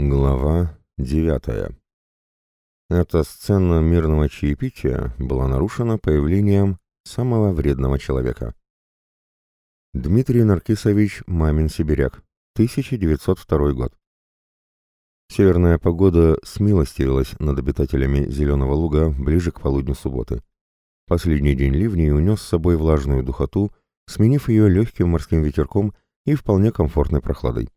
Глава девятая. Эта сцена мирного чаепития была нарушена появлением самого вредного человека. Дмитрий Наркисович Мамин-Сибиряк, 1902 год. Северная погода смилостивилась над обитателями Зеленого луга ближе к полудню субботы. Последний день ливней унес с собой влажную духоту, сменив ее легким морским ветерком и вполне комфортной прохладой.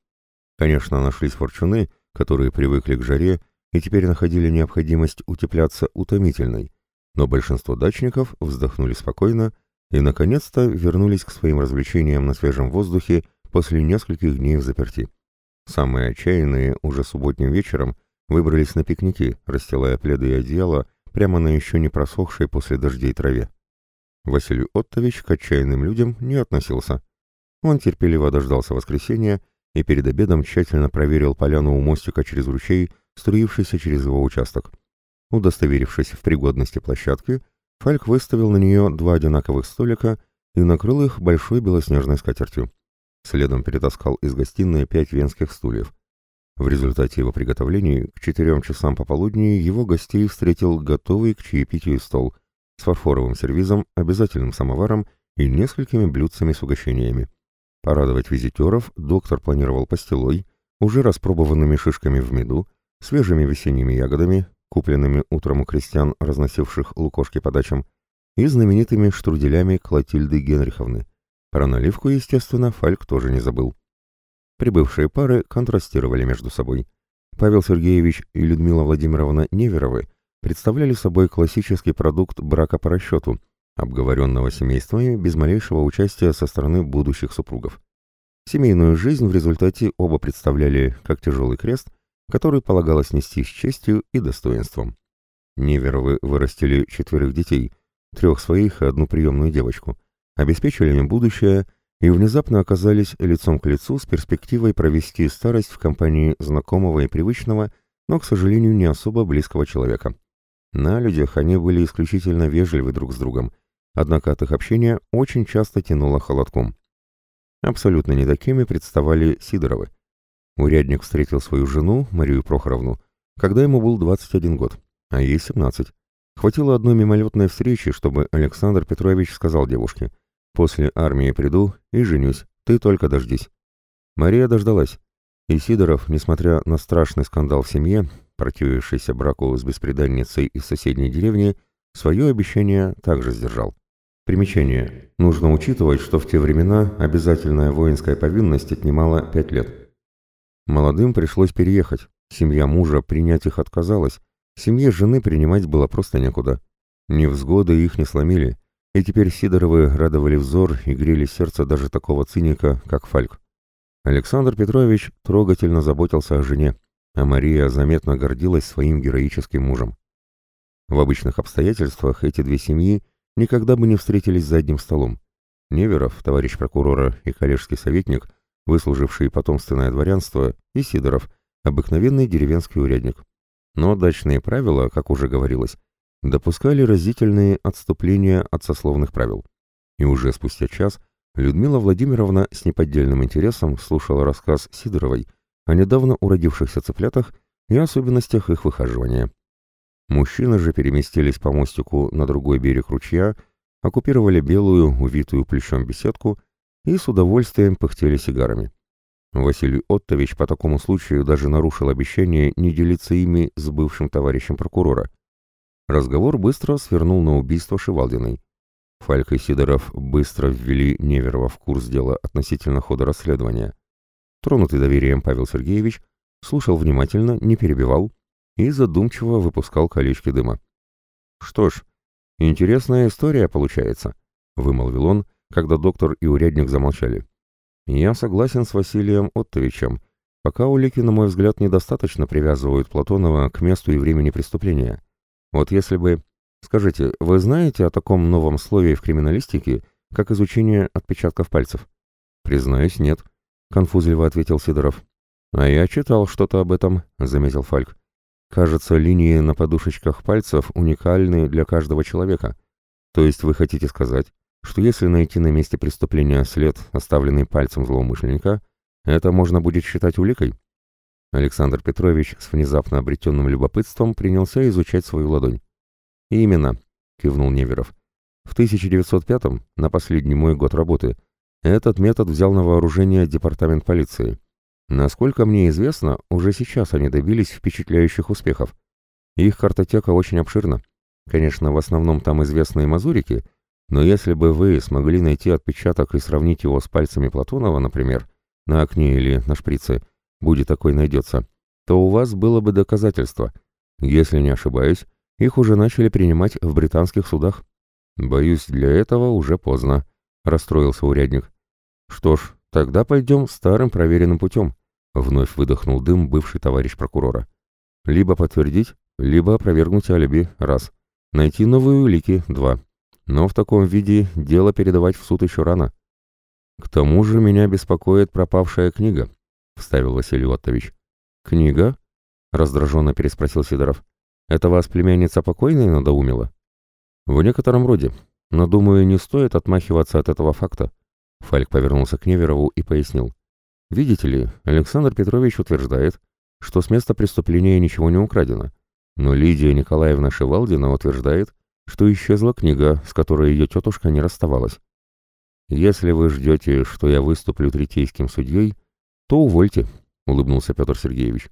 Конечно, нашлись форчуны, которые привыкли к жаре и теперь находили необходимость утепляться утомительной, но большинство дачников вздохнули спокойно и, наконец-то, вернулись к своим развлечениям на свежем воздухе после нескольких дней в заперти. Самые отчаянные уже субботним вечером выбрались на пикники, расстилая пледы и одеяло прямо на еще не просохшей после дождей траве. Василий Оттович к отчаянным людям не относился. Он терпеливо дождался воскресенья и перед обедом тщательно проверил поляну у мостика через ручей, струившийся через его участок. Удостоверившись в пригодности площадки, Фальк выставил на нее два одинаковых столика и накрыл их большой белоснежной скатертью. Следом перетаскал из гостиной пять венских стульев. В результате его приготовлений к четырем часам пополудни его гостей встретил готовый к чаепитию стол с фарфоровым сервизом, обязательным самоваром и несколькими блюдцами с угощениями. Порадовать визитеров доктор планировал пастилой, уже распробованными шишками в меду, свежими весенними ягодами, купленными утром у крестьян, разносивших лукошки по дачам, и знаменитыми штруделями Клотильды Генриховны. Про наливку, естественно, Фальк тоже не забыл. Прибывшие пары контрастировали между собой. Павел Сергеевич и Людмила Владимировна Неверовы представляли собой классический продукт брака по расчету – обговоренного семействами без малейшего участия со стороны будущих супругов. Семейную жизнь в результате оба представляли как тяжелый крест, который полагалось нести с честью и достоинством. Неверовы вырастили четверых детей, трех своих и одну приемную девочку, обеспечили им будущее и внезапно оказались лицом к лицу с перспективой провести старость в компании знакомого и привычного, но, к сожалению, не особо близкого человека. На людях они были исключительно вежливы друг с другом, однако от их общения очень часто тянуло холодком. Абсолютно не такими представали Сидоровы. Урядник встретил свою жену, Марию Прохоровну, когда ему был 21 год, а ей 17. Хватило одной мимолетной встречи, чтобы Александр Петрович сказал девушке, «После армии приду и женюсь, ты только дождись». Мария дождалась, и Сидоров, несмотря на страшный скандал в семье, противившийся браку с бесприданницей из соседней деревни, свое обещание также сдержал. Примечание. Нужно учитывать, что в те времена обязательная воинская повинность отнимала пять лет. Молодым пришлось переехать. Семья мужа принять их отказалась. Семье жены принимать было просто некуда. Невзгоды их не сломили. И теперь Сидоровы радовали взор и грели сердце даже такого циника, как Фальк. Александр Петрович трогательно заботился о жене, а Мария заметно гордилась своим героическим мужем. В обычных обстоятельствах эти две семьи никогда бы не встретились за одним столом. Неверов, товарищ прокурора и коллежский советник, выслуживший потомственное дворянство, и Сидоров, обыкновенный деревенский урядник. Но дачные правила, как уже говорилось, допускали разительные отступления от сословных правил. И уже спустя час Людмила Владимировна с неподдельным интересом слушала рассказ Сидоровой о недавно уродившихся цыплятах и особенностях их выхаживания. Мужчины же переместились по мостику на другой берег ручья, оккупировали белую, увитую плечом беседку и с удовольствием пыхтели сигарами. Василий Оттович по такому случаю даже нарушил обещание не делиться ими с бывшим товарищем прокурора. Разговор быстро свернул на убийство Шивалдиной. Фальк и Сидоров быстро ввели Неверова в курс дела относительно хода расследования. Тронутый доверием Павел Сергеевич слушал внимательно, не перебивал, и задумчиво выпускал колечки дыма. «Что ж, интересная история получается», — вымолвил он, когда доктор и урядник замолчали. «Я согласен с Василием Оттовичем. Пока улики, на мой взгляд, недостаточно привязывают Платонова к месту и времени преступления. Вот если бы... Скажите, вы знаете о таком новом слове в криминалистике, как изучение отпечатков пальцев?» «Признаюсь, нет», — конфузливо ответил Сидоров. «А я читал что-то об этом», — заметил Фальк. Кажется, линии на подушечках пальцев уникальны для каждого человека. То есть вы хотите сказать, что если найти на месте преступления след, оставленный пальцем злоумышленника, это можно будет считать уликой? Александр Петрович с внезапно обретенным любопытством принялся изучать свою ладонь. «Именно», — кивнул Неверов. «В 1905-м, на последний мой год работы, этот метод взял на вооружение департамент полиции. Насколько мне известно, уже сейчас они добились впечатляющих успехов. Их картотека очень обширна. Конечно, в основном там известные мазурики, но если бы вы смогли найти отпечаток и сравнить его с пальцами Платонова, например, на окне или на шприце, будет такой найдется, то у вас было бы доказательство. Если не ошибаюсь, их уже начали принимать в британских судах. Боюсь, для этого уже поздно, расстроился урядник. Что ж, тогда пойдем старым проверенным путем. Вновь выдохнул дым бывший товарищ прокурора. Либо подтвердить, либо опровергнуть алиби, раз. Найти новые улики, два. Но в таком виде дело передавать в суд еще рано. К тому же меня беспокоит пропавшая книга, вставил Василий Оттович. Книга? Раздраженно переспросил Сидоров. Это вас племянница покойной надоумила? В некотором роде, но, думаю, не стоит отмахиваться от этого факта. Фальк повернулся к Неверову и пояснил. Видите ли, Александр Петрович утверждает, что с места преступления ничего не украдено. Но Лидия Николаевна Шевалдина утверждает, что исчезла книга, с которой ее тетушка не расставалась. «Если вы ждете, что я выступлю третейским судьей, то увольте», — улыбнулся Петр Сергеевич.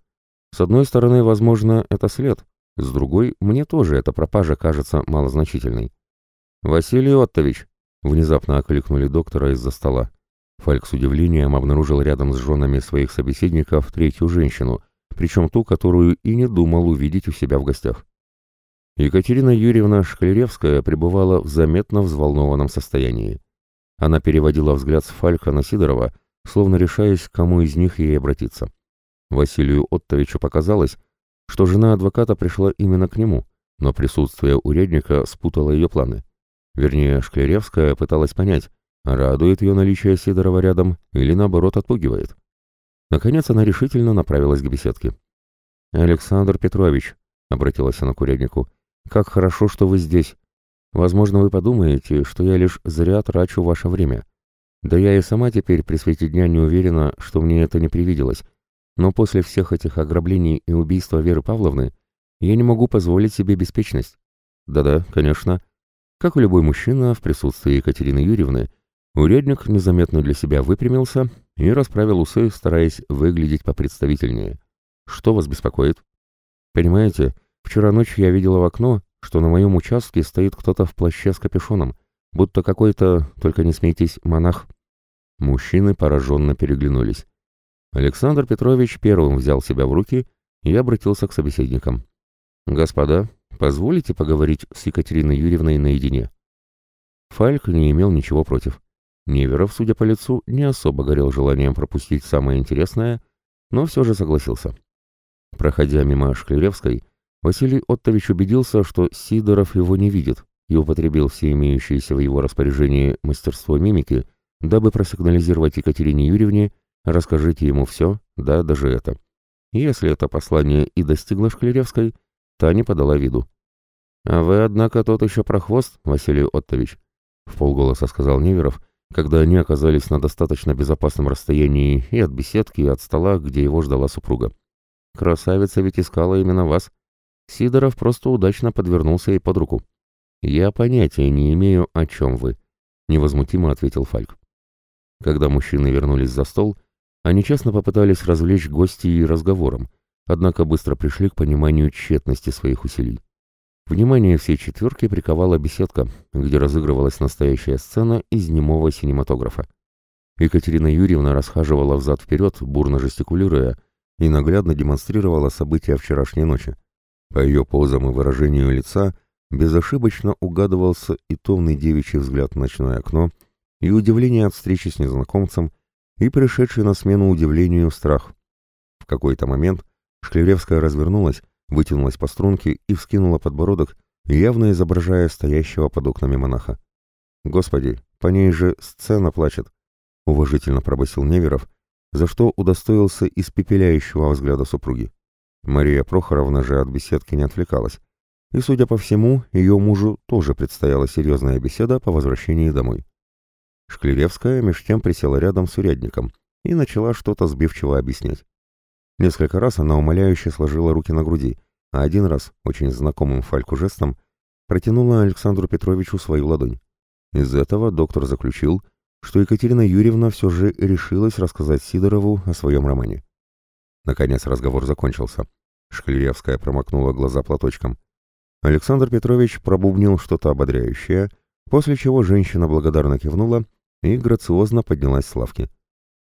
«С одной стороны, возможно, это след, с другой, мне тоже эта пропажа кажется малозначительной». «Василий Оттович!» — внезапно окликнули доктора из-за стола. Фальк с удивлением обнаружил рядом с женами своих собеседников третью женщину, причем ту, которую и не думал увидеть у себя в гостях. Екатерина Юрьевна Шклеревская пребывала в заметно взволнованном состоянии. Она переводила взгляд с Фалька на Сидорова, словно решаясь, к кому из них ей обратиться. Василию Оттовичу показалось, что жена адвоката пришла именно к нему, но присутствие урядника спутало ее планы. Вернее, Шклеревская пыталась понять, Радует ее наличие Сидорова рядом или, наоборот, отпугивает. Наконец она решительно направилась к беседке. «Александр Петрович», — обратилась она к уряднику, — «как хорошо, что вы здесь. Возможно, вы подумаете, что я лишь зря трачу ваше время. Да я и сама теперь при свете дня не уверена, что мне это не привиделось. Но после всех этих ограблений и убийства Веры Павловны я не могу позволить себе беспечность. Да-да, конечно. Как и любой мужчина, в присутствии Екатерины Юрьевны Урядник незаметно для себя выпрямился и расправил усы, стараясь выглядеть попредставительнее. «Что вас беспокоит?» «Понимаете, вчера ночью я видела в окно, что на моем участке стоит кто-то в плаще с капюшоном, будто какой-то, только не смейтесь, монах». Мужчины пораженно переглянулись. Александр Петрович первым взял себя в руки и обратился к собеседникам. «Господа, позволите поговорить с Екатериной Юрьевной наедине?» Фальк не имел ничего против. Неверов, судя по лицу, не особо горел желанием пропустить самое интересное, но все же согласился. Проходя мимо Шклеревской, Василий Оттович убедился, что Сидоров его не видит, и употребил все имеющиеся в его распоряжении мастерство мимики, дабы просигнализировать Екатерине Юрьевне «расскажите ему все, да, даже это». Если это послание и достигло Шклеревской, та не подала виду. «А вы, однако, тот еще прохвост, Василий Оттович», — в полголоса сказал Неверов, когда они оказались на достаточно безопасном расстоянии и от беседки, и от стола, где его ждала супруга. «Красавица ведь искала именно вас. Сидоров просто удачно подвернулся ей под руку». «Я понятия не имею, о чем вы», — невозмутимо ответил Фальк. Когда мужчины вернулись за стол, они честно попытались развлечь гостей разговором, однако быстро пришли к пониманию тщетности своих усилий. Внимание всей четверки приковала беседка, где разыгрывалась настоящая сцена из немого синематографа. Екатерина Юрьевна расхаживала взад-вперед, бурно жестикулируя, и наглядно демонстрировала события вчерашней ночи. По ее позам и выражению лица безошибочно угадывался и томный девичий взгляд в ночное окно, и удивление от встречи с незнакомцем, и пришедший на смену удивлению страх. В какой-то момент Шклеревская развернулась вытянулась по струнке и вскинула подбородок, явно изображая стоящего под окнами монаха. «Господи, по ней же сцена плачет!» — уважительно пробасил Неверов, за что удостоился испепеляющего взгляда супруги. Мария Прохоровна же от беседки не отвлекалась, и, судя по всему, ее мужу тоже предстояла серьезная беседа по возвращении домой. Шклеревская меж тем присела рядом с урядником и начала что-то сбивчиво объяснять. Несколько раз она умоляюще сложила руки на груди, а один раз, очень знакомым Фальку жестом, протянула Александру Петровичу свою ладонь. Из этого доктор заключил, что Екатерина Юрьевна все же решилась рассказать Сидорову о своем романе. Наконец разговор закончился. Шклеевская промокнула глаза платочком. Александр Петрович пробубнил что-то ободряющее, после чего женщина благодарно кивнула и грациозно поднялась с лавки.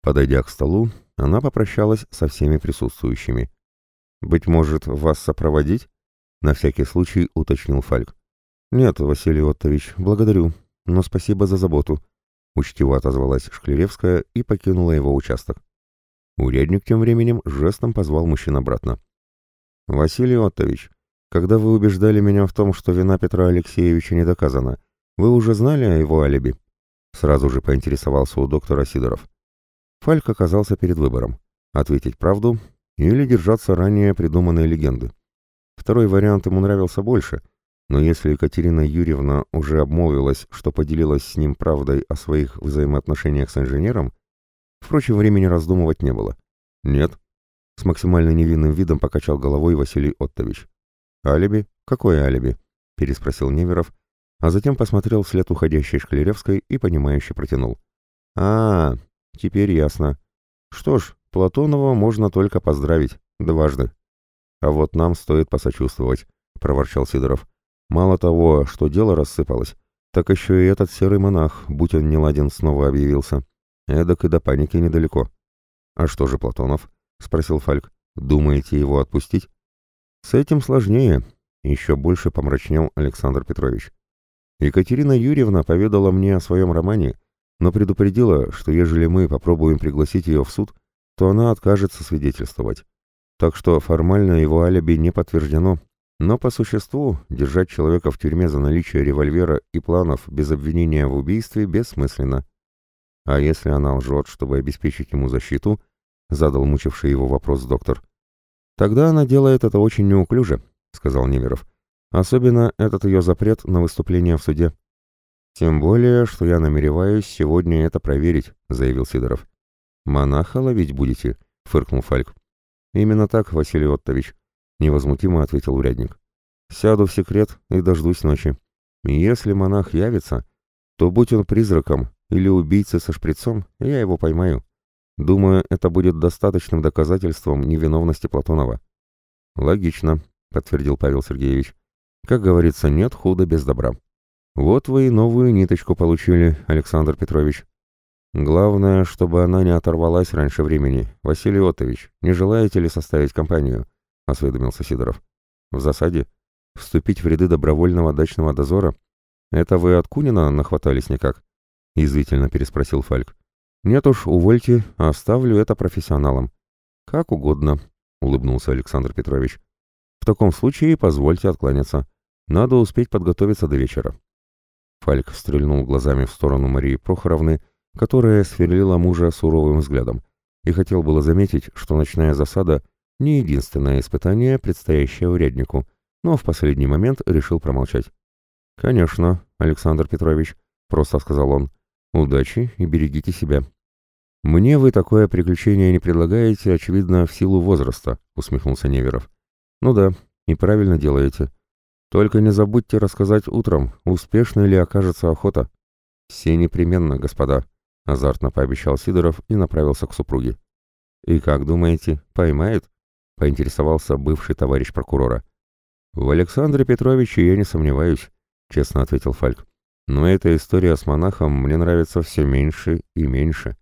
Подойдя к столу, она попрощалась со всеми присутствующими. «Быть может, вас сопроводить?» — на всякий случай уточнил Фальк. «Нет, Василий Оттович, благодарю, но спасибо за заботу», — учтиво отозвалась Шклеревская и покинула его участок. Урядник тем временем жестом позвал мужчин обратно. «Василий Оттович, когда вы убеждали меня в том, что вина Петра Алексеевича не доказана, вы уже знали о его алиби?» Сразу же поинтересовался у доктора Сидоров. Фальк оказался перед выбором — ответить правду или держаться ранее придуманной легенды. Второй вариант ему нравился больше, но если Екатерина Юрьевна уже обмолвилась, что поделилась с ним правдой о своих взаимоотношениях с инженером, впрочем, времени раздумывать не было. «Нет», — с максимально невинным видом покачал головой Василий Оттович. «Алиби? Какое алиби?» — переспросил Неверов, а затем посмотрел вслед уходящей Шклеревской и, понимающе протянул. а, -а Теперь ясно. Что ж, Платонова можно только поздравить. Дважды. А вот нам стоит посочувствовать, проворчал Сидоров. Мало того, что дело рассыпалось, так еще и этот серый монах, будь он не ладен, снова объявился. Эдак и до паники недалеко. А что же Платонов? Спросил Фальк. Думаете его отпустить? С этим сложнее. Еще больше помрачнел Александр Петрович. Екатерина Юрьевна поведала мне о своем романе, но предупредила, что ежели мы попробуем пригласить ее в суд, то она откажется свидетельствовать. Так что формально его алиби не подтверждено, но по существу держать человека в тюрьме за наличие револьвера и планов без обвинения в убийстве бессмысленно. А если она лжет, чтобы обеспечить ему защиту, задал мучивший его вопрос доктор. Тогда она делает это очень неуклюже, сказал Немеров. Особенно этот ее запрет на выступление в суде. «Тем более, что я намереваюсь сегодня это проверить», — заявил Сидоров. «Монаха ловить будете?» — фыркнул Фальк. «Именно так, Василий Оттович», — невозмутимо ответил урядник. «Сяду в секрет и дождусь ночи. Если монах явится, то будь он призраком или убийцей со шприцом, я его поймаю. Думаю, это будет достаточным доказательством невиновности Платонова». «Логично», — подтвердил Павел Сергеевич. «Как говорится, нет худа без добра». Вот вы и новую ниточку получили, Александр Петрович. Главное, чтобы она не оторвалась раньше времени. Василий Отович, не желаете ли составить компанию? Осведомился Сидоров. В засаде? Вступить в ряды добровольного дачного дозора? Это вы от Кунина нахватались никак? Язвительно переспросил Фальк. Нет уж, увольте, оставлю это профессионалам. Как угодно, улыбнулся Александр Петрович. В таком случае позвольте откланяться. Надо успеть подготовиться до вечера. Фальк стрельнул глазами в сторону Марии Прохоровны, которая сверлила мужа суровым взглядом, и хотел было заметить, что ночная засада — не единственное испытание, предстоящее уряднику, но в последний момент решил промолчать. «Конечно, Александр Петрович», — просто сказал он, — «удачи и берегите себя». «Мне вы такое приключение не предлагаете, очевидно, в силу возраста», — усмехнулся Неверов. «Ну да, и правильно делаете. Только не забудьте рассказать утром, успешной ли окажется охота. Все непременно, господа, азартно пообещал Сидоров и направился к супруге. И как думаете, поймает? поинтересовался бывший товарищ прокурора. В Александре Петровиче я не сомневаюсь, честно ответил Фальк. Но эта история с монахом мне нравится все меньше и меньше.